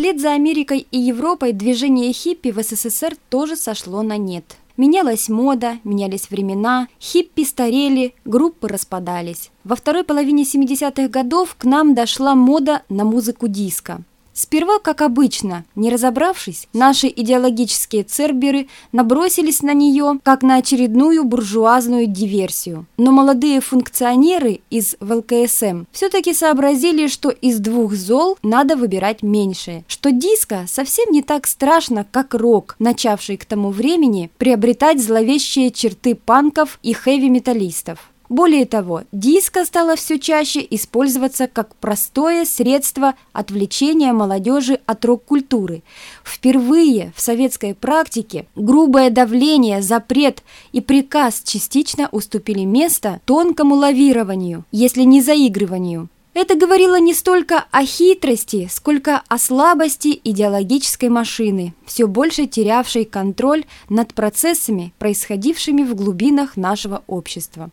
Вслед за Америкой и Европой движение хиппи в СССР тоже сошло на нет. Менялась мода, менялись времена, хиппи старели, группы распадались. Во второй половине 70-х годов к нам дошла мода на музыку диско. Сперва, как обычно, не разобравшись, наши идеологические церберы набросились на нее, как на очередную буржуазную диверсию. Но молодые функционеры из ВЛКСМ все-таки сообразили, что из двух зол надо выбирать меньшее, что диско совсем не так страшно, как рок, начавший к тому времени приобретать зловещие черты панков и хэви-металлистов. Более того, диско стало все чаще использоваться как простое средство отвлечения молодежи от рок-культуры. Впервые в советской практике грубое давление, запрет и приказ частично уступили место тонкому лавированию, если не заигрыванию. Это говорило не столько о хитрости, сколько о слабости идеологической машины, все больше терявшей контроль над процессами, происходившими в глубинах нашего общества.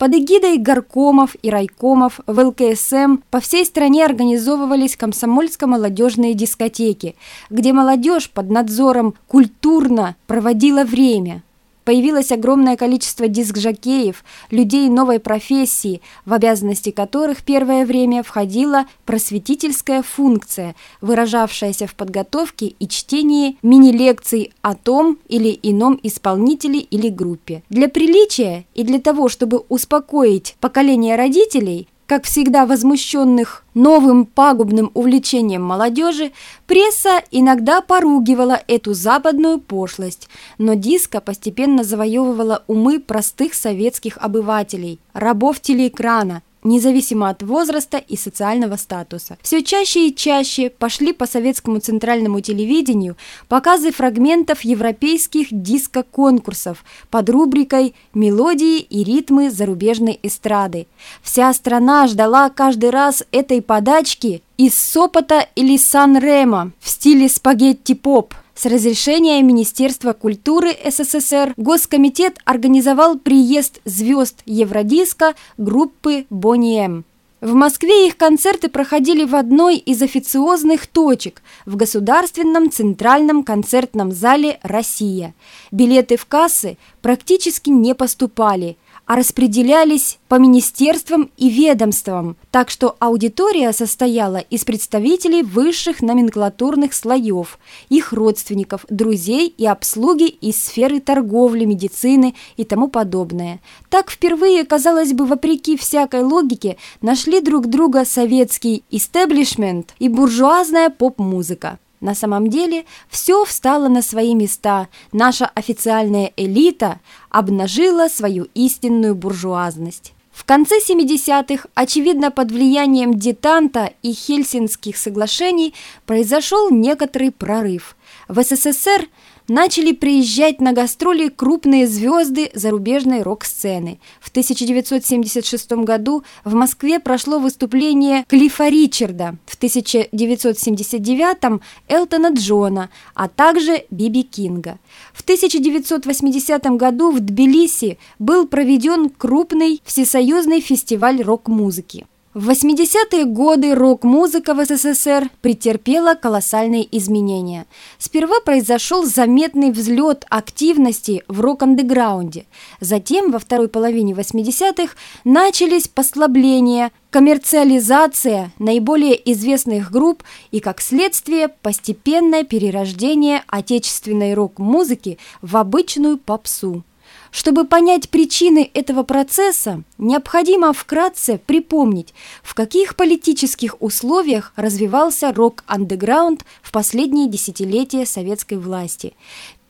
Под эгидой горкомов и райкомов в ЛКСМ по всей стране организовывались комсомольско-молодежные дискотеки, где молодежь под надзором культурно проводила время – Появилось огромное количество диск-жокеев, людей новой профессии, в обязанности которых первое время входила просветительская функция, выражавшаяся в подготовке и чтении мини-лекций о том или ином исполнителе или группе. Для приличия и для того, чтобы успокоить поколение родителей, как всегда возмущенных новым пагубным увлечением молодежи, пресса иногда поругивала эту западную пошлость, но диско постепенно завоевывала умы простых советских обывателей, рабов телеэкрана, независимо от возраста и социального статуса. Все чаще и чаще пошли по советскому центральному телевидению показы фрагментов европейских диско-конкурсов под рубрикой «Мелодии и ритмы зарубежной эстрады». Вся страна ждала каждый раз этой подачки из Сопота или Сан-Ремо в стиле спагетти-поп – с разрешения Министерства культуры СССР Госкомитет организовал приезд звезд Евродиска группы «Бонни В Москве их концерты проходили в одной из официозных точек в Государственном центральном концертном зале «Россия». Билеты в кассы практически не поступали – а распределялись по министерствам и ведомствам, так что аудитория состояла из представителей высших номенклатурных слоев, их родственников, друзей и обслуги из сферы торговли, медицины и тому подобное. Так впервые, казалось бы, вопреки всякой логике, нашли друг друга советский истеблишмент и буржуазная поп-музыка. На самом деле все встало на свои места. Наша официальная элита обнажила свою истинную буржуазность. В конце 70-х, очевидно под влиянием детанта и Хельсинских соглашений, произошел некоторый прорыв. В СССР начали приезжать на гастроли крупные звезды зарубежной рок-сцены. В 1976 году в Москве прошло выступление Клиффа Ричарда, в 1979 Элтона Джона, а также Биби Кинга. В 1980 году в Тбилиси был проведен крупный всесоюзный фестиваль рок-музыки. В 80-е годы рок-музыка в СССР претерпела колоссальные изменения. Сперва произошел заметный взлет активности в рок-андеграунде. Затем, во второй половине 80-х, начались послабления, коммерциализация наиболее известных групп и, как следствие, постепенное перерождение отечественной рок-музыки в обычную попсу. Чтобы понять причины этого процесса, необходимо вкратце припомнить, в каких политических условиях развивался рок-андеграунд в последние десятилетия советской власти.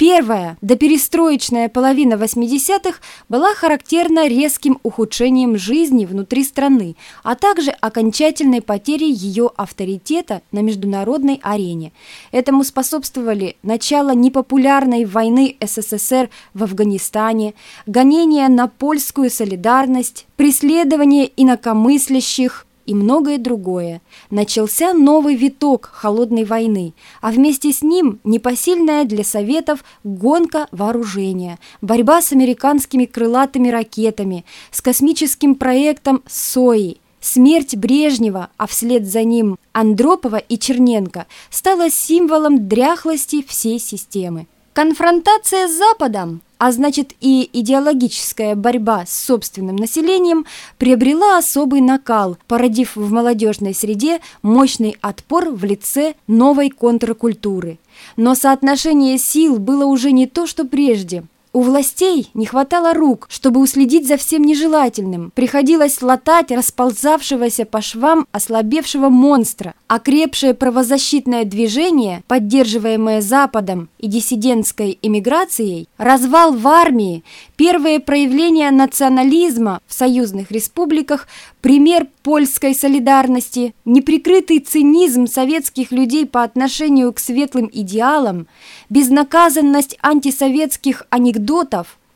Первая, доперестроечная половина 80-х, была характерна резким ухудшением жизни внутри страны, а также окончательной потерей ее авторитета на международной арене. Этому способствовали начало непопулярной войны СССР в Афганистане, гонения на польскую солидарность, преследование инакомыслящих, и многое другое. Начался новый виток холодной войны, а вместе с ним непосильная для Советов гонка вооружения, борьба с американскими крылатыми ракетами, с космическим проектом СОИ. Смерть Брежнева, а вслед за ним Андропова и Черненко стала символом дряхлости всей системы. Конфронтация с Западом, а значит и идеологическая борьба с собственным населением, приобрела особый накал, породив в молодежной среде мощный отпор в лице новой контркультуры. Но соотношение сил было уже не то, что прежде – у властей не хватало рук, чтобы уследить за всем нежелательным. Приходилось латать расползавшегося по швам ослабевшего монстра. Окрепшее правозащитное движение, поддерживаемое Западом и диссидентской эмиграцией, развал в армии, первые проявления национализма в союзных республиках, пример польской солидарности, неприкрытый цинизм советских людей по отношению к светлым идеалам, безнаказанность антисоветских анекдотов –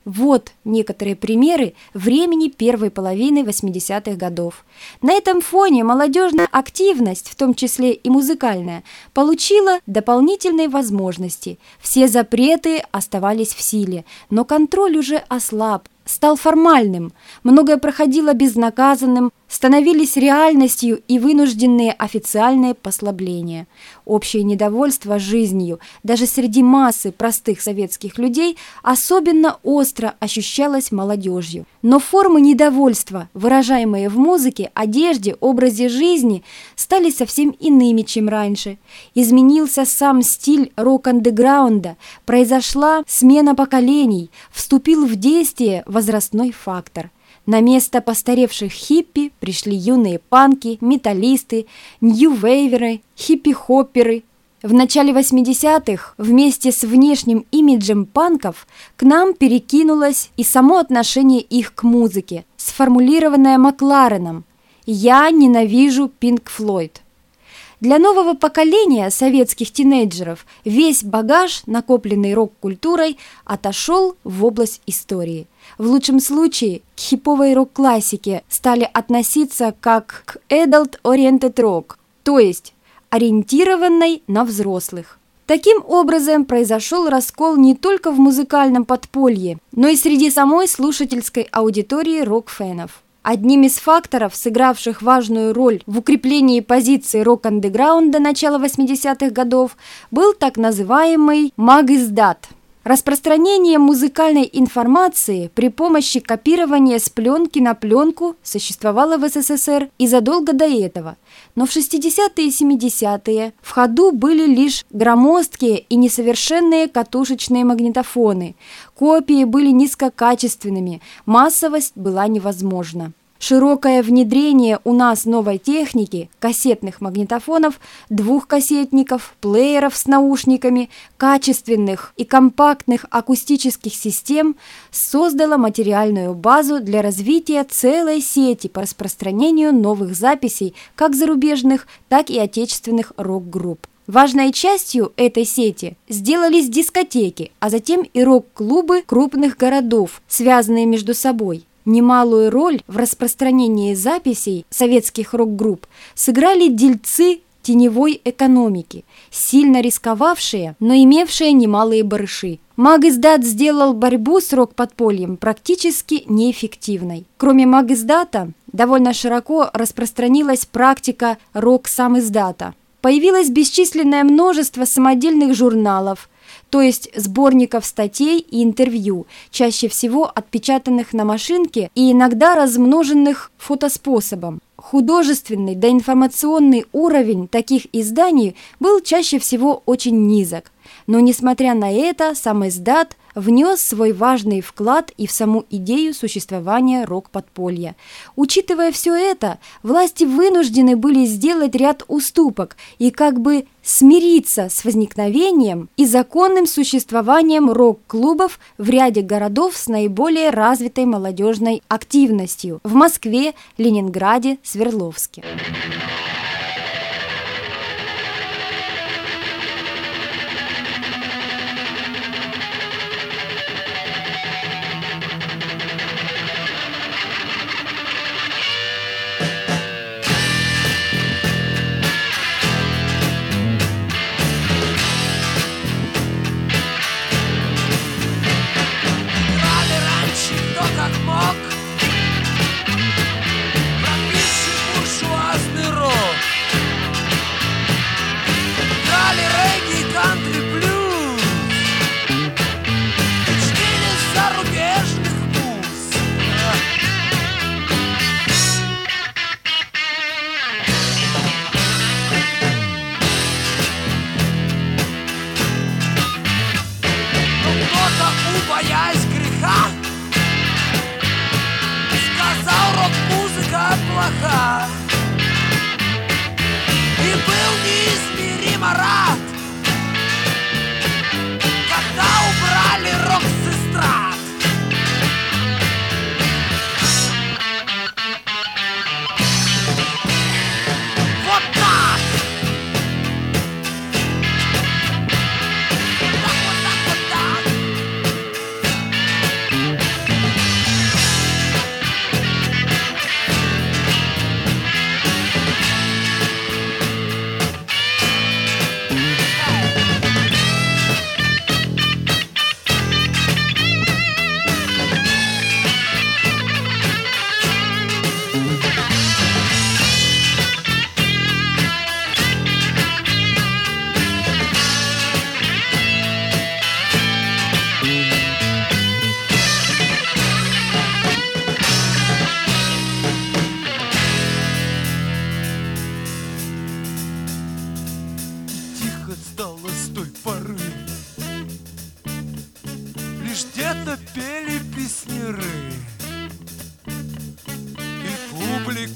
вот некоторые примеры времени первой половины 80-х годов. На этом фоне молодежная активность, в том числе и музыкальная, получила дополнительные возможности. Все запреты оставались в силе, но контроль уже ослаб, стал формальным, многое проходило безнаказанным, становились реальностью и вынужденные официальные послабления. Общее недовольство жизнью даже среди массы простых советских людей особенно остро ощущалось молодежью. Но формы недовольства, выражаемые в музыке, одежде, образе жизни, стали совсем иными, чем раньше. Изменился сам стиль рок-андеграунда, произошла смена поколений, вступил в действие возрастной фактор. На место постаревших хиппи пришли юные панки, металлисты, нью-вейверы, хиппи-хопперы. В начале 80-х вместе с внешним имиджем панков к нам перекинулось и само отношение их к музыке, сформулированное Маклареном «Я ненавижу Пинк Флойд». Для нового поколения советских тинейджеров весь багаж, накопленный рок-культурой, отошел в область истории. В лучшем случае к хиповой рок-классике стали относиться как к adult-oriented rock, то есть ориентированной на взрослых. Таким образом, произошел раскол не только в музыкальном подполье, но и среди самой слушательской аудитории рок-фенов. Одним из факторов, сыгравших важную роль в укреплении позиции рок-андеграунда начала 80-х годов, был так называемый «магиздат» Распространение музыкальной информации при помощи копирования с пленки на пленку существовало в СССР и задолго до этого, но в 60-е и 70-е в ходу были лишь громоздкие и несовершенные катушечные магнитофоны, копии были низкокачественными, массовость была невозможна. Широкое внедрение у нас новой техники, кассетных магнитофонов, двухкассетников, плееров с наушниками, качественных и компактных акустических систем создало материальную базу для развития целой сети по распространению новых записей как зарубежных, так и отечественных рок-групп. Важной частью этой сети сделались дискотеки, а затем и рок-клубы крупных городов, связанные между собой. Немалую роль в распространении записей советских рок-групп сыграли дельцы теневой экономики, сильно рисковавшие, но имевшие немалые барыши. Магиздат сделал борьбу с рок-подпольем практически неэффективной. Кроме Магиздата, довольно широко распространилась практика рок-самиздата. Появилось бесчисленное множество самодельных журналов, то есть сборников статей и интервью, чаще всего отпечатанных на машинке и иногда размноженных фотоспособом. Художественный да информационный уровень таких изданий был чаще всего очень низок. Но, несмотря на это, сам издат внес свой важный вклад и в саму идею существования рок-подполья. Учитывая все это, власти вынуждены были сделать ряд уступок и как бы смириться с возникновением и законным существованием рок-клубов в ряде городов с наиболее развитой молодежной активностью – в Москве, Ленинграде, Свердловске.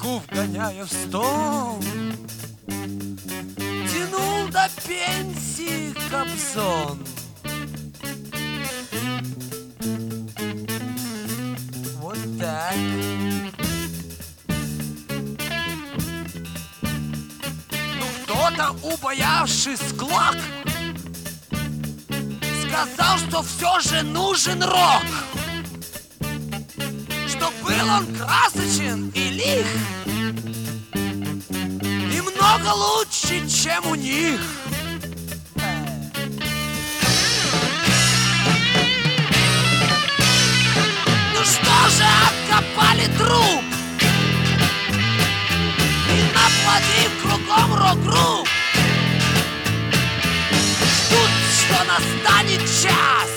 Публику вгоняя в стол. Тянул до пенсии Кобзон Вот так. Ну кто-то, убоявший склок Сказал, что все же нужен рок был он красочен и лих. И много лучше, чем у них. Ну что же, откопали труп. И наплодив кругом рок-групп. Ждут, что настанет час